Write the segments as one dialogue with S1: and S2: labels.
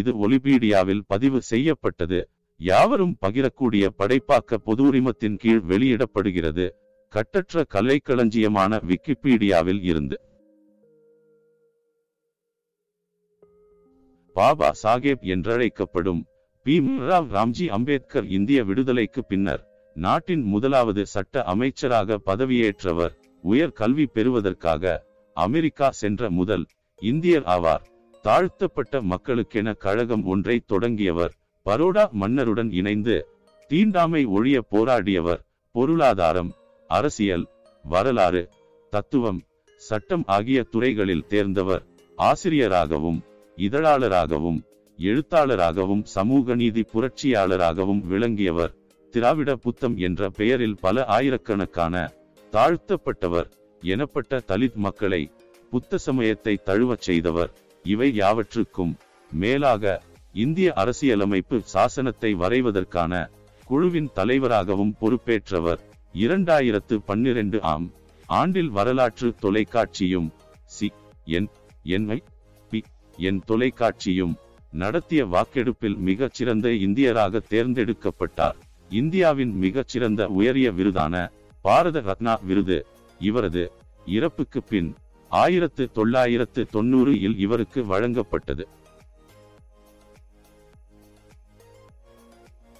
S1: இது ஒலிபீடியாவில் பதிவு செய்யப்பட்டது. யாவரும் பகிரக்கூடிய படைப்பாக்க பொது உரிமத்தின் கீழ் வெளியிடப்படுகிறது. கட்டற்ற கலைக்களஞ்சியமான விக்கிபீடியாவில் இருந்து. பாபா சாஹேப் என்றழைக்கப்படும் பீம்ராவ் ராம்ஜி அம்பேத்கர் இந்திய விடுதலைக்கு பின்னர் நாட்டின் முதலாவது சட்ட அமைச்சராக பதவியேற்றவர். உயர் கல்வி பெறுவதற்காக அமெரிக்கா சென்ற முதல் இந்தியர் ஆவார். தாழ்த்தப்பட்ட மக்களுக்கென கழகம் ஒன்றை தொடங்கியவர். பரோடா மன்னருடன் இணைந்து தீண்டாமை ஒழிய போராடியவர். பொருளாதாரம் அரசியல் வரலாறு தத்துவம் சட்டம் ஆகிய துறைகளில் தேர்ந்தவர். ஆசிரியராகவும் இதழாளராகவும் எழுத்தாளராகவும் சமூக நீதி புரட்சியாளராகவும் விளங்கியவர். திராவிட புத்தம் என்ற பெயரில் பல ஆயிரக்கணக்கான தாழ்த்தப்பட்டவர் எனப்பட்ட தலித் மக்களை புத்த சமயத்தை தழுவச் செய்தவர். இவை யாவற்றுக்கும் மேலாக இந்திய அரசியலமைப்பு சாசனத்தை வரைவதற்கான குழுவின் தலைவராகவும் பொறுப்பேற்றவர். இரண்டாயிரத்து பன்னிரண்டு ஆம் ஆண்டில் வரலாற்று தொலைக்காட்சியும் C N N I B N தொலைக்காட்சியும் நடத்திய வாக்கெடுப்பில் மிகச்சிறந்த இந்தியராக தேர்ந்தெடுக்கப்பட்டார். இந்தியாவின் மிகச்சிறந்த உயரிய விருதான பாரத ரத்னா விருது இவரது இறப்புக்கு பின் ஆயிரத்து தொள்ளாயிரத்து தொன்னூறு இல் இவருக்கு வழங்கப்பட்டது.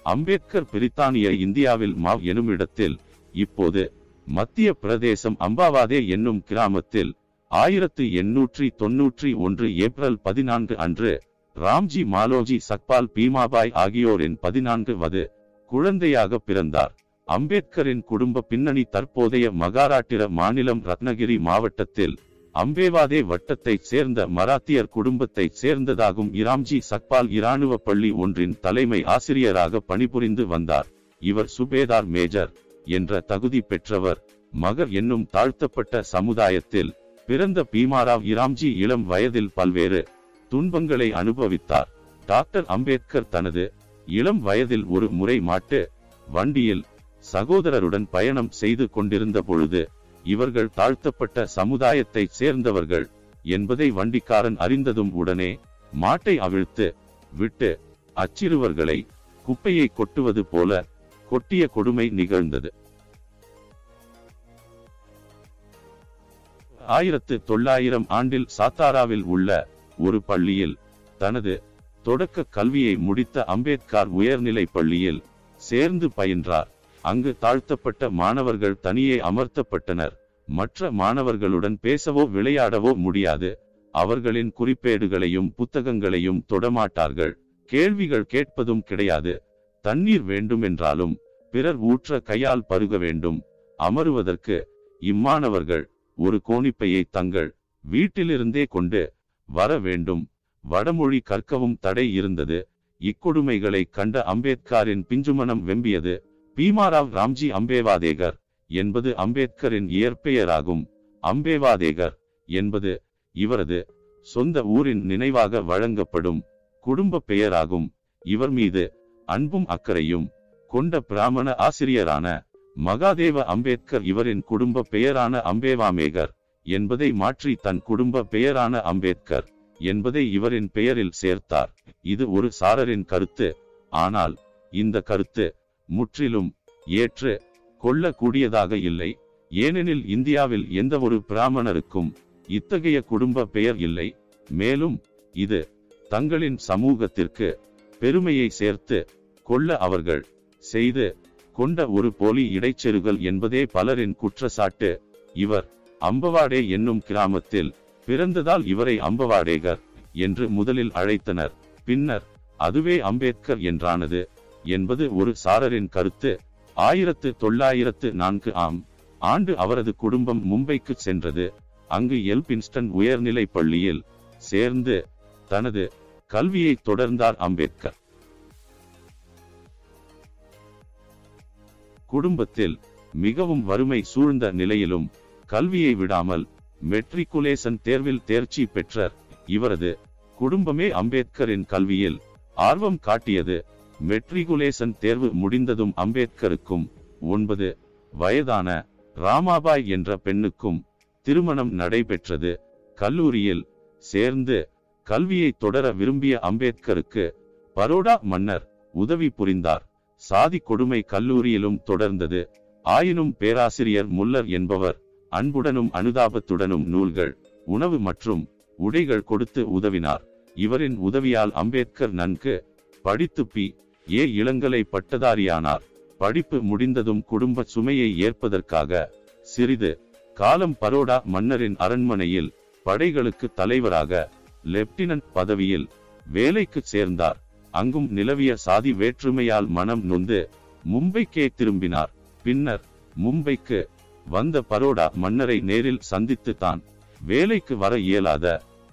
S1: அம்பேத்கர் பிரித்தானிய இந்தியாவில் மாவ் எனும் இடத்தில் இப்போது மத்திய பிரதேசம் அம்பாவாதே என்னும் கிராமத்தில் ஆயிரத்து எண்ணூற்றி தொன்னூற்றி ஒன்று ஏப்ரல் பதினான்கு அன்று ராம்ஜி மாலோஜி சக்பால் பீமாபாய் ஆகியோரின் பதினான்கு வது குழந்தையாக பிறந்தார். அம்பேத்கரின் குடும்ப பின்னணி தற்போதைய மகாராட்டிர மாநிலம் ரத்னகிரி மாவட்டத்தில் அம்பேவாதே வட்டத்தைச் சேர்ந்த மராத்தியர் குடும்பத்தைச் சேர்ந்ததாகும் இராம்ஜி சக்பால் இராணுவ பள்ளி ஒன்றின் தலைமை ஆசிரியராக பணிபுரிந்து வந்தார். இவர் சுபேதார் மேஜர் என்ற தகுதி பெற்றவர். மகர் என்னும் தாழ்த்தப்பட்ட சமுதாயத்தில் பிறந்த பீமாராவ் இராம்ஜி இளம் வயதில் பல்வேறு துன்பங்களை அனுபவித்தார். டாக்டர் அம்பேத்கர் தனது இளம் வயதில் ஒரு முறை மாட்டு வண்டியில் சகோதரருடன் பயணம் செய்து கொண்டிருந்த பொழுது இவர்கள் தாழ்த்தப்பட்ட சமுதாயத்தை சேர்ந்தவர்கள் என்பதை வண்டிக்காரன் அறிந்ததும் உடனே மாட்டை அவிழ்த்து விட்டு அச்சிறுவர்களை குப்பையை கொட்டுவது போல கொட்டிய கொடுமை நிகழ்ந்தது. ஆயிரத்து தொள்ளாயிரம் ஆண்டில் சாத்தாராவில் உள்ள ஒரு பள்ளியில் தனது தொடக்க கல்வியை முடித்த அம்பேத்கர் உயர்நிலை பள்ளியில் சேர்ந்து பயின்றார். அங்கு தாழ்த்தப்பட்ட மாணவர்கள் தனியே அமர்த்தப்பட்டனர். மற்ற மாணவர்களுடன் பேசவோ விளையாடவோ முடியாது. அவர்களின் குறிப்பேடுகளையும் புத்தகங்களையும் தொடமாட்டார்கள். கேள்விகள் கேட்பதும் கிடையாது. தண்ணீர் வேண்டுமென்றாலும் பிறர் ஊற்ற கையால் பருக வேண்டும். அமருவதற்கு இம்மாணவர்கள் ஒரு கோணிப்பையை தங்கள் வீட்டிலிருந்தே கொண்டு வர வேண்டும். வடமொழி கற்கவும் தடை இருந்தது. இக்கொடுமைகளை கண்ட அம்பேத்கரின் பிஞ்சுமனம் வெம்பியது. பீமாராவ் ராம்ஜி அம்பேவாதேகர். என்பது அம்பேத்கரின் இயற்பெயராகும். அம்பேவாதேகர் என்பது இவரது சொந்த ஊரின் நினைவாக வழங்கப்படும் குடும்ப பெயராகும். இவர் மீது அன்பும் அக்கறையும் கொண்ட பிராமண ஆசிரியரான மகாதேவ அம்பேத்கர் இவரின் குடும்ப பெயரான அம்பேவாமேகர் என்பதை மாற்றி தன் குடும்ப பெயரான அம்பேத்கர் என்பதை இவரின் பெயரில் சேர்த்தார். இது ஒரு சாரரின் கருத்து. ஆனால் இந்த கருத்து முற்றிலும் ஏற்று கொள்ளக்கூடியதாக இல்லை. ஏனெனில் இந்தியாவில் எந்த ஒரு பிராமணருக்கும் இத்தகைய குடும்ப பெயர் இல்லை. மேலும் இது தங்களின் சமூகத்திற்கு பெருமையை சேர்த்து கொள்ள அவர்கள் செய்து கொண்ட ஒரு போலி இடைச்செருகல் என்பதே பலரின் குற்றச்சாட்டு. இவர் அம்பவாடே என்னும் கிராமத்தில் பிறந்ததால் இவரை அம்பவாடேகர் என்று முதலில் அழைத்தனர். பின்னர் அதுவே அம்பேத்கர் என்றானது என்பது ஒரு சாரரின் கருத்து. ஆயிரத்து தொள்ளாயிரத்து நான்கு ஆம் ஆண்டு அவரது குடும்பம் மும்பைக்கு சென்றது. அங்கு எல்பின்ஸ்டன் உயர்நிலை பள்ளியில் சேர்ந்து தனது கல்வியை தொடர்ந்தார் அம்பேத்கர். குடும்பத்தில் மிகவும் வறுமை சூழ்ந்த நிலையிலும் கல்வியை விடாமல் மெட்ரிகுலேஷன் தேர்வில் தேர்ச்சி பெற்றார். இவரது குடும்பமே அம்பேத்கரின் கல்வியில் ஆர்வம் காட்டியது. மெட்ரிகுலேஷன் தேர்வு முடிந்ததும் அம்பேத்கருக்கும் ஒன்பது வயதான ராமாபாய் என்ற பெண்ணுக்கும் திருமணம் நடைபெற்றது. கல்லூரியில் சேர்ந்து கல்வியை தொடர விரும்பிய அம்பேத்கருக்கு பரோடா மன்னர் உதவி புரிந்தார். சாதி கொடுமை கல்லூரியிலும் தொடர்ந்தது. ஆயினும் பேராசிரியர் முல்லர் என்பவர் அன்புடனும் அனுதாபத்துடனும் நூல்கள் உணவு மற்றும் உடைகள் கொடுத்து உதவினார். இவரின் உதவியால் அம்பேத்கர் நன்கு படித்து பி. ஏ இளங்கலை பட்டதாரியானார். படிப்பு முடிந்ததும் குடும்ப சுமையை ஏற்பதற்காக சிறிது காலம் பரோடா மன்னரின் அரண்மனையில் படைகளுக்கு தலைவராக லெப்டினன்ட் பதவியில் வேலைக்கு சேர்ந்தார். அங்கும் நிலவிய சாதி வேற்றுமையால் மனம் நொந்து மும்பைக்கே திரும்பினார். பின்னர் மும்பைக்கு வந்த பரோடா மன்னரை நேரில் சந்தித்து தான் வேலைக்கு வர இயலாத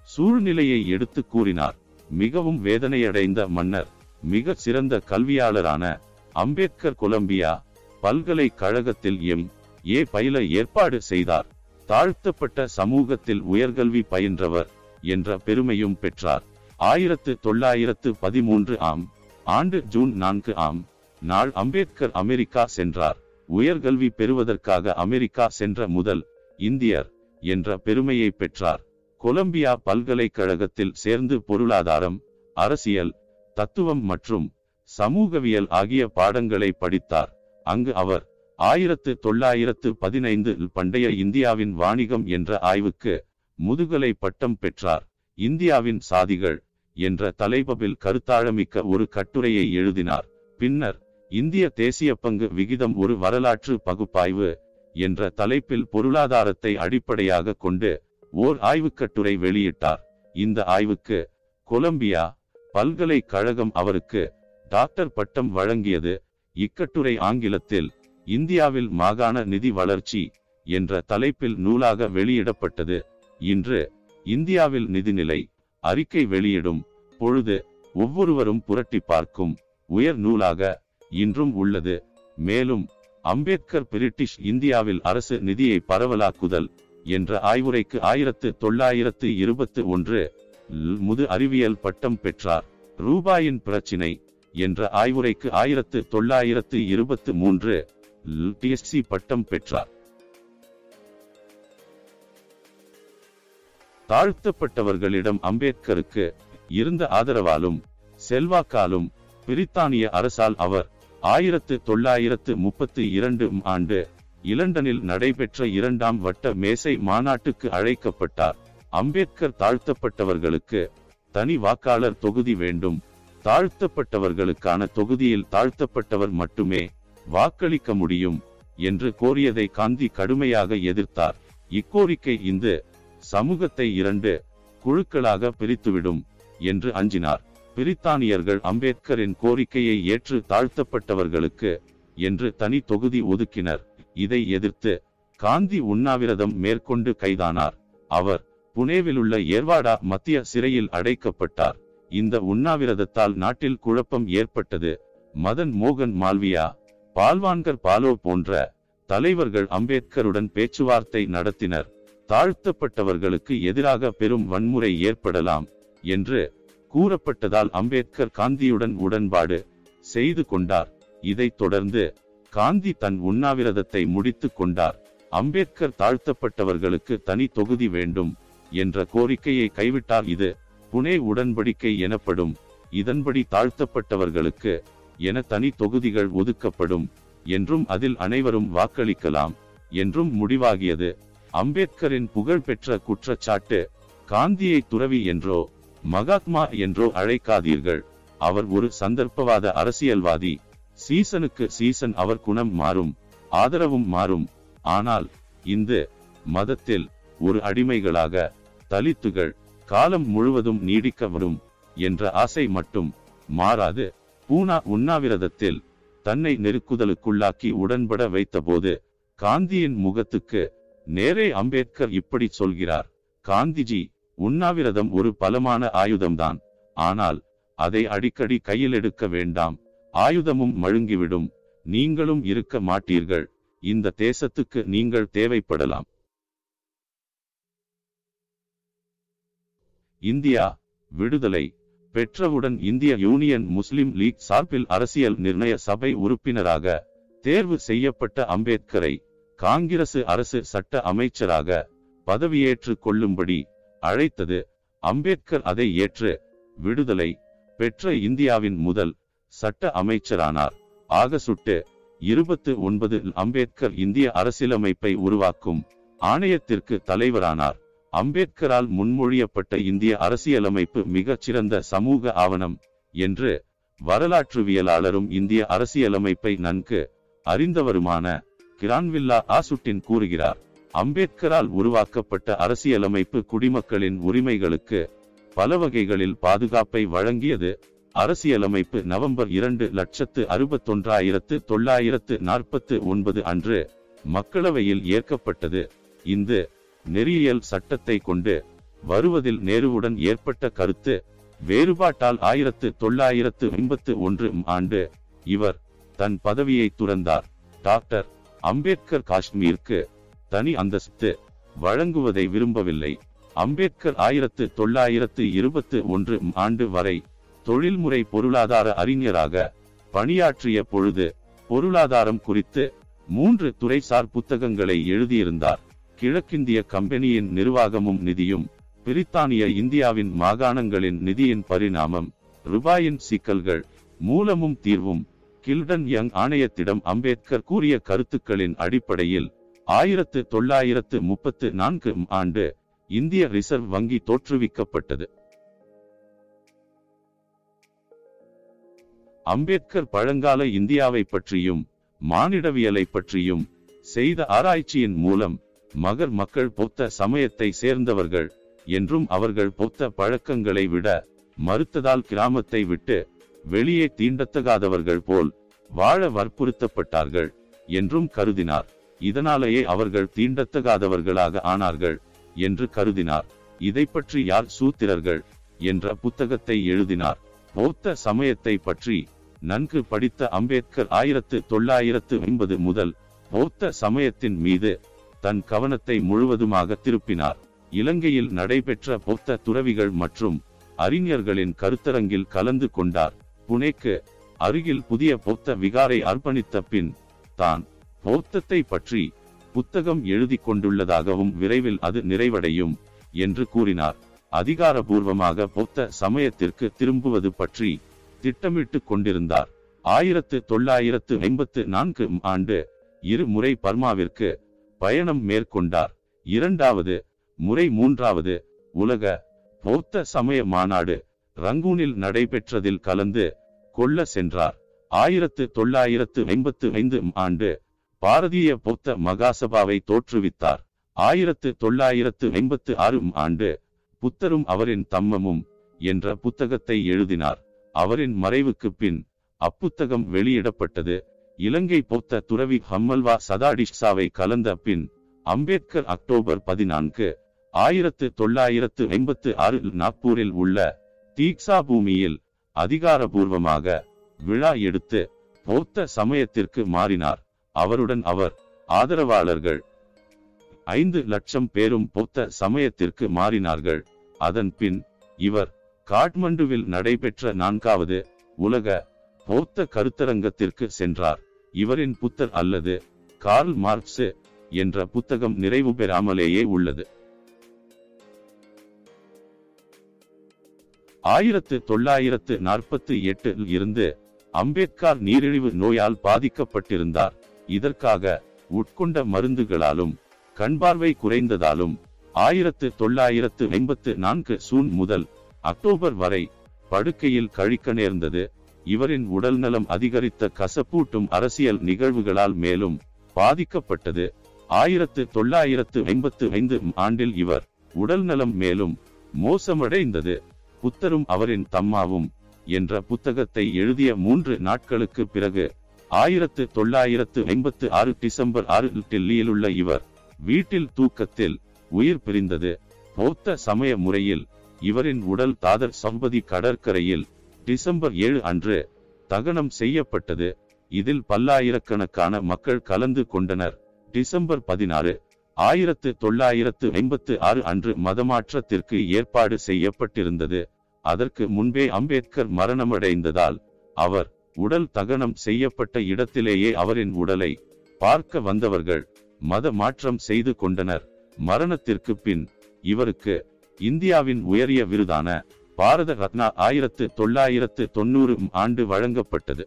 S1: சூழ்நிலையை எடுத்து கூறினார். மிகவும் வேதனையடைந்த மன்னர் மிக சிறந்த கல்வியாளரான அம்பேத்கர் கொலம்பியா பல்கலைக்கழகத்தில் எம். ஏ. பயில ஏற்பாடு செய்தார். தாழ்த்தப்பட்ட சமூகத்தில் உயர்கல்வி பயின்றவர் என்ற பெருமையும் பெற்றார். ஆயிரத்து தொள்ளாயிரத்து பதிமூன்று ஆம் ஆண்டு ஜூன் நான்கு ஆம் நாள் அம்பேத்கர் அமெரிக்கா சென்றார். உயர்கல்வி பெறுவதற்காக அமெரிக்கா சென்ற முதல் இந்தியர் என்ற பெருமையை பெற்றார். கொலம்பியா பல்கலைக்கழகத்தில் சேர்ந்து பொருளாதாரம் அரசியல் தத்துவம் மற்றும் சமூகவியல் ஆகிய பாடங்களை படித்தார். அங்கு அவர் ஆயிரத்து தொள்ளாயிரத்து பதினைந்து பண்டைய இந்தியாவின் வாணிகம் என்ற ஆய்வுக்கு முதுகலை பட்டம் பெற்றார். இந்தியாவின் சாதிகள் என்ற தலைப்பில் கருத்தாழமிக்க ஒரு கட்டுரையை எழுதினார். பின்னர் இந்திய தேசிய பங்கு விகிதம் ஒரு வரலாற்று பகுப்பாய்வு என்ற தலைப்பில் பொருளாதாரத்தை அடிப்படையாக கொண்டு ஓர் ஆய்வுக்கட்டுரை வெளியிட்டார். இந்த ஆய்வுக்கு கொலம்பியா பல்கலைக்கழகம் அவருக்கு டாக்டர் பட்டம் வழங்கியது. இக்கட்டுரை ஆங்கிலத்தில் இந்தியாவில் மாகாண நிதி வளர்ச்சி என்ற தலைப்பில் நூலாக வெளியிடப்பட்டது. இன்று இந்தியாவில் நிதிநிலை அறிக்கை வெளியிடும் பொழுது ஒவ்வொருவரும் புரட்டி பார்க்கும் உயர் நூலாக இன்றும் உள்ளது. மேலும் அம்பேத்கர் பிரிட்டிஷ் இந்தியாவில் அரசு நிதியை பரவலாக்குதல் என்ற ஆய்வுரைக்கு ஆயிரத்து தொள்ளாயிரத்து இருபத்து ஒன்று முது அறிவியல் பட்டம் பெற்றார். ரூபாயின் பிரச்சினை என்ற ஆய்வுரைக்கு ஆயிரத்து தொள்ளாயிரத்து இருபத்து மூன்று டிஎஸ்சி பட்டம் பெற்றார். தாழ்த்தப்பட்டவர்களிடம் அம்பேத்கருக்கு இருந்த ஆதரவாலும் செல்வாக்காலும் பிரித்தானிய அரசால் அவர் ஆயிரத்து தொள்ளாயிரத்து முப்பத்தி இரண்டு ஆண்டு இலண்டனில் நடைபெற்ற இரண்டாம் வட்ட மேசை மாநாட்டுக்கு அழைக்கப்பட்டார். அம்பேத்கர் தாழ்த்தப்பட்டவர்களுக்கு தனி வாக்காளர் தொகுதி வேண்டும். தாழ்த்தப்பட்டவர்களுக்கான தொகுதியில் தாழ்த்தப்பட்டவர் மட்டுமே வாக்களிக்க முடியும் என்று கோரியதை காந்தி கடுமையாக எதிர்த்தார். இக்கோரிக்கை இந்து சமூகத்தை இரண்டு குழுக்களாக பிரித்துவிடும் என்று அஞ்சினார். பிரித்தானியர்கள் அம்பேத்கரின் கோரிக்கையை ஏற்று தாழ்த்தப்பட்டவர்களுக்கு என்று தனி தொகுதி ஒதுக்கினர். இதை எதிர்த்து காந்தி உண்ணாவிரதம் மேற்கொண்டு கைதானார். அவர் புனேவிலுள்ள ஏர்வாடா மத்திய சிறையில் அடைக்கப்பட்டார். இந்த உண்ணாவிரதத்தால் நாட்டில் குழப்பம் ஏற்பட்டது. மதன் மோகன் மால்வியா பால்வான்கர் பாலோ போன்ற தலைவர்கள் அம்பேத்கருடன் பேச்சுவார்த்தை நடத்தினர். தாழ்த்தப்பட்டவர்களுக்கு எதிராக பெரும் வன்முறை ஏற்படலாம் என்று கூறப்பட்டதால் அம்பேத்கர் காந்தியுடன் உடன்பாடு செய்து கொண்டார். இதைத் தொடர்ந்து காந்தி தன் உண்ணாவிரதத்தை முடித்து கொண்டார். அம்பேத்கர் தாழ்த்தப்பட்டவர்களுக்கு தனி தொகுதி வேண்டும். என்ற கோரிக்கையை கைவிட்டார் இது புனே உடன்படிக்கை எனப்படும். இதன்படி தாழ்த்தப்பட்டவர்களுக்கு என தனி தொகுதிகள் ஒதுக்கப்படும் என்றும் அதில் அனைவரும் வாக்களிக்கலாம் என்றும் முடிவாகியது. அம்பேத்கரின் புகழ்பெற்ற குற்றச்சாட்டு காந்தியை துறவி என்றோ மகாத்மா என்றோ அழைக்காதீர்கள். அவர் ஒரு சந்தர்ப்பவாத அரசியல்வாதி. சீசனுக்கு சீசன் அவர் குணம் மாறும் ஆதரவும் மாறும். ஆனால் இந்து மதத்தில் ஒரு அடிமைகளாக தலித்துகள் காலம் முழுவதும் நீடிக்க வரும் என்ற ஆசை மட்டும் மாறாது. பூனா உண்ணாவிரதத்தில் தன்னை நெருக்குதலுக்குள்ளாக்கி உடன்பட வைத்தபோது காந்தியின் முகத்துக்கு நேரே அம்பேத்கர் இப்படி சொல்கிறார் காந்திஜி உண்ணாவிரதம் ஒரு பலமான ஆயுதம்தான். ஆனால் அதை அடிக்கடி கையில் எடுக்க வேண்டாம். ஆயுதமும் மழுங்கிவிடும். நீங்களும் இருக்க மாட்டீர்கள். இந்த தேசத்துக்கு நீங்கள் தேவைப்படலாம். இந்தியா விடுதலை பெற்றவுடன் இந்திய யூனியன் முஸ்லிம் லீக் சார்பில் அரசியல் நிர்ணய சபை உறுப்பினராக தேர்வு செய்யப்பட்ட அம்பேத்கரை காங்கிரசு அரசு சட்ட அமைச்சராக பதவியேற்று கொள்ளும்படி அழைத்தது. அம்பேத்கர் அதை ஏற்று விடுதலை பெற்ற இந்தியாவின் முதல் சட்ட அமைச்சரானார். ஆகசுட்டு இருபத்து ஒன்பது அம்பேத்கர் இந்திய அரசியலமைப்பை உருவாக்கும் ஆணையத்திற்கு தலைவரானார். அம்பேத்கரால் முன்மொழியப்பட்ட இந்திய அரசியலமைப்பு மிகச் சிறந்த சமூக ஆவணம் என்று வரலாற்றுவியலாளரும் இந்திய அரசியலமைப்பை நன்கு அறிந்தவருமான கிரான்வில்லா ஆசுட்டின் கூறுகிறார் அம்பேத்கரால் உருவாக்கப்பட்ட அரசியலமைப்பு குடிமக்களின் உரிமைகளுக்கு பல வகைகளில் பாதுகாப்பை வழங்கியது. அரசியலமைப்பு நவம்பர் இரண்டு லட்சத்து அறுபத்தொன்றாயிரத்து தொள்ளாயிரத்து நாற்பத்து ஒன்பது அன்று மக்களவையில் ஏற்கப்பட்டது. இந்த நெறியியல் சட்டத்தை கொண்டு வருவதில் நேருவுடன் ஏற்பட்ட கருத்து வேறுபாட்டால் ஆயிரத்து தொள்ளாயிரத்து ஐம்பத்து ஒன்று ஆண்டு இவர் தன் பதவியை துறந்தார். டாக்டர் அம்பேத்கர் காஷ்மீருக்கு தனி அந்தஸ்து வழங்குவதை விரும்பவில்லை. அம்பேத்கர் ஆயிரத்து தொள்ளாயிரத்து இருபத்து ஒன்று ஆண்டு வரை தொழில்முறை பொருளாதார அறிஞராக பணியாற்றிய பொழுது பொருளாதாரம் குறித்து மூன்று துறைசார் புத்தகங்களை எழுதியிருந்தார். கிழக்கிந்திய கம்பெனியின் நிர்வாகமும் நிதியும் பிரித்தானிய இந்தியாவின் மாகாணங்களின் நிதியின் பரிணாமம் ரூபாயின் சிக்கல்கள் மூலமும் தீர்வும் கில்டன் யங் ஆணையத்திடம் அம்பேத்கர் கூறிய கருத்துக்களின் அடிப்படையில் ஆயிரத்து தொள்ளாயிரத்து முப்பத்து நான்கு ஆண்டு இந்திய ரிசர்வ் வங்கி தோற்றுவிக்கப்பட்டது. அம்பேத்கர் பழங்கால இந்தியாவை பற்றியும் மானிடவியலை பற்றியும் செய்த ஆராய்ச்சியின் மூலம் மகர் மக்கள் பொத்த சமயத்தை சேர்ந்தவர்கள் என்றும் அவர்கள் பொத்த பழக்கங்களை விட மறுத்ததால் கிராமத்தை விட்டு வெளியே தீண்டத்தகாதவர்கள் போல் வாழ வற்புறுத்தப்பட்டார்கள் என்றும் கருதினார். இதனாலேயே அவர்கள் தீண்டத்தகாதவர்களாக ஆனார்கள் என்று கருதினார். இதை பற்றி யார் சூத்திரர்கள் என்ற புத்தகத்தை எழுதினார். பௌத்த சமயத்தை பற்றி நன்கு படித்த அம்பேத்கர் ஆயிரத்து தொள்ளாயிரத்து ஐம்பது முதல் பௌத்த சமயத்தின் மீது தன் கவனத்தை முழுவதுமாக திருப்பினார். இலங்கையில் நடைபெற்ற பௌத்த துறவிகள் மற்றும் அறிஞர்களின் கருத்தரங்கில் கலந்து கொண்டார். புனேக்கு அருகில் புதிய பௌத்த விகாரை அர்ப்பணித்த பின் தான் பௌத்தத்தை பற்றி புத்தகம் எழுதி கொண்டுள்ளதாகவும் விரைவில் அது நிறைவடையும் என்று கூறினார். அதிகாரபூர்வமாக பௌத்த சமயத்திற்கு திரும்புவது பற்றி திட்டமிட்டு கொண்டிருந்தார். ஆயிரத்து தொள்ளாயிரத்து ஐம்பத்து நான்கு ஆண்டு இரு முறை பர்மாவிற்கு பயணம் மேற்கொண்டார். இரண்டாவது முறை மூன்றாவது உலக பௌத்த சமய மாநாடு ரங்கூனில் நடைபெற்றதில் கலந்து கொள்ள சென்றார். ஆயிரத்து தொள்ளாயிரத்து ஐம்பத்து ஐந்து ஆண்டு பாரதிய பௌத்த மகாசபாவை தோற்றுவித்தார். ஆயிரத்து தொள்ளாயிரத்து ஐம்பத்து ஆறு ஆண்டு புத்தரும் அவரின் தம்மமும் என்ற புத்தகத்தை எழுதினார். அவரின் மறைவுக்கு பின் அப்புத்தகம் வெளியிடப்பட்டது. இலங்கை பௌத்த துறவி ஹம்மல்வா சதாடிஷாவை கலந்த பின் அம்பேத்கர் அக்டோபர் பதினான்கு ஆயிரத்து தொள்ளாயிரத்து ஐம்பத்து ஆறு நாக்பூரில் உள்ள தீக்ஷா பூமியில் அதிகாரபூர்வமாக விழா எடுத்து பௌத்த சமயத்திற்கு மாறினார். அவருடன் அவர் ஆதரவாளர்கள் ஐந்து லட்சம் பேரும் பௌத்த சமயத்திற்கு மாறினார்கள். அதன் பின் இவர் காட்மண்டுவில் நடைபெற்ற நான்காவது உலக பௌத்த கருத்தரங்கத்திற்கு சென்றார். இவரின் புத்தர் அல்லது கார்ல் மார்க்ஸ் என்ற புத்தகம் நிறைவு பெறாமலேயே உள்ளது. ஆயிரத்து தொள்ளாயிரத்து நாற்பத்தி எட்டில் இருந்து அம்பேத்கர் நீரிழிவு நோயால் பாதிக்கப்பட்டிருந்தார். இதற்காக உட்கொண்ட மருந்துகளாலும் கண்பார்வை குறைந்ததாலும் ஆயிரத்து தொள்ளாயிரத்து ஐம்பத்து நான்கு சூன் முதல் அக்டோபர் வரை படுக்கையில் கழிக்க நேர்ந்தது. இவரின் உடல்நலம் அதிகரித்த கசப்பூட்டும் அரசியல் நிகழ்வுகளால் மேலும் பாதிக்கப்பட்டது. ஆயிரத்து தொள்ளாயிரத்து ஐம்பத்து ஐந்து ஆண்டில் இவர் உடல்நலம் மேலும் மோசமடைந்தது. புத்தரும் அவரின் தம்மாவும் என்ற புத்தகத்தை எழுதிய மூன்று நாட்களுக்கு பிறகு ஆயிரத்து தொள்ளாயிரத்து ஐம்பத்து ஆறு டிசம்பர் ஆறு டெல்லியில் உள்ள இவர் வீட்டில் தூக்கத்தில் உயிர் பிரிந்தது. பௌத்த சமய முறையில் இவரின் உடல் தாதர் சம்பதி கடற்கரையில் டிசம்பர் ஏழு அன்று தகனம் செய்யப்பட்டது. இதில் பல்லாயிரக்கணக்கான மக்கள் கலந்து கொண்டனர். டிசம்பர் பதினாறு ஆயிரத்து தொள்ளாயிரத்து ஐம்பத்து ஆறு அன்று மதமாற்றத்திற்கு ஏற்பாடு செய்யப்பட்டிருந்தது. அதற்கு முன்பே அம்பேத்கர் மரணமடைந்ததால் அவர் உடல் தகனம் செய்யப்பட்ட இடத்திலேயே அவரின் உடலை பார்க்க வந்தவர்கள் மத மாற்றம் செய்து கொண்டனர். மரணத்திற்கு பின் இவருக்கு இந்தியாவின் உயரிய விருதான பாரத ரத்னா ஆயிரத்து தொள்ளாயிரத்து தொண்ணூறு ஆண்டு வழங்கப்பட்டது.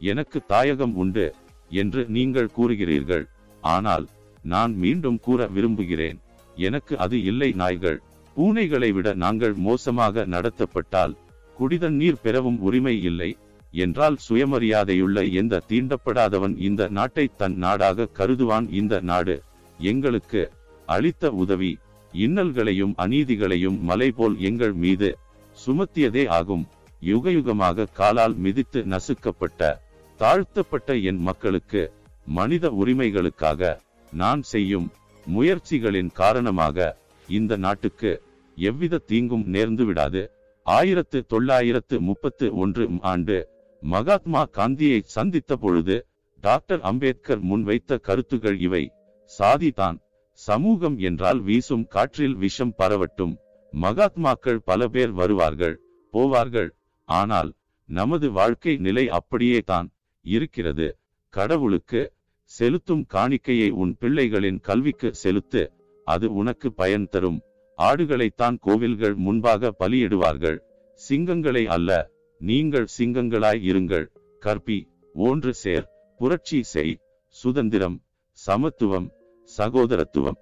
S1: எனக்கு தாயகம் உண்டு என்று நீங்கள் கூறுகிறீர்கள். ஆனால் நான் மீண்டும் கூற விரும்புகிறேன். எனக்கு அது இல்லை நாய்கள். பூனைகளை விட நாங்கள் மோசமாக நடத்தப்பட்டால் குடிதண்ணீர் பெறவும் உரிமை இல்லை என்றால் சுயமரியாதையுள்ள எந்த தீண்டப்படாதவன் இந்த நாட்டை தன் நாடாக கருதுவான். இந்த நாடு எங்களுக்கு அளித்த உதவி. இன்னல்களையும் அநீதிகளையும் மலை போல் எங்கள் மீது சுமத்தியதே ஆகும். யுகயுகமாக காலால் மிதித்து நசுக்கப்பட்ட தாழ்த்தப்பட்ட என் மக்களுக்கு மனித உரிமைகளுக்காக நான் செய்யும் முயற்சிகளின் காரணமாக இந்த நாட்டுக்கு எவ்வித தீங்கும் நேர்ந்து விடாது. ஆயிரத்து தொள்ளாயிரத்து முப்பத்து ஒன்று ஆண்டு மகாத்மா காந்தியை சந்தித்த பொழுது டாக்டர் அம்பேத்கர் முன்வைத்த கருத்துகள் இவை. சாதி தான் சமூகம் என்றால் வீசும் காற்றில் விஷம் பரவட்டும். மகாத்மாக்கள் பல பேர் வருவார்கள் போவார்கள். ஆனால் நமது வாழ்க்கை நிலை அப்படியே தான் இருக்கிறது. கடவுளுக்கு செலுத்தும் காணிக்கையை உன் பிள்ளைகளின் கல்விக்கு செலுத்து அது உனக்கு பயன் தரும். ஆடுகளைத்தான் கோவில்கள் முன்பாக பலியிடுவார்கள். சிங்கங்களை அல்ல நீங்கள் சிங்கங்களாய் இருங்கள். கற்பி ஒன்று சேர் புரட்சி செய். சுதந்திரம் சமத்துவம் சகோதரத்துவம்.